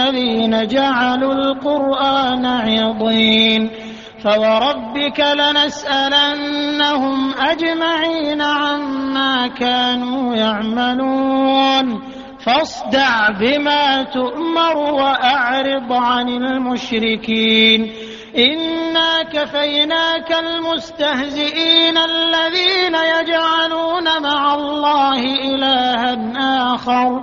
الذين جعلوا القرآن عضين فوربك لنسألنهم أجمعين عما كانوا يعملون فاصدع بما تؤمر وأعرض عن المشركين إنا كفيناك المستهزئين الذين يجعلون مع الله إلها آخر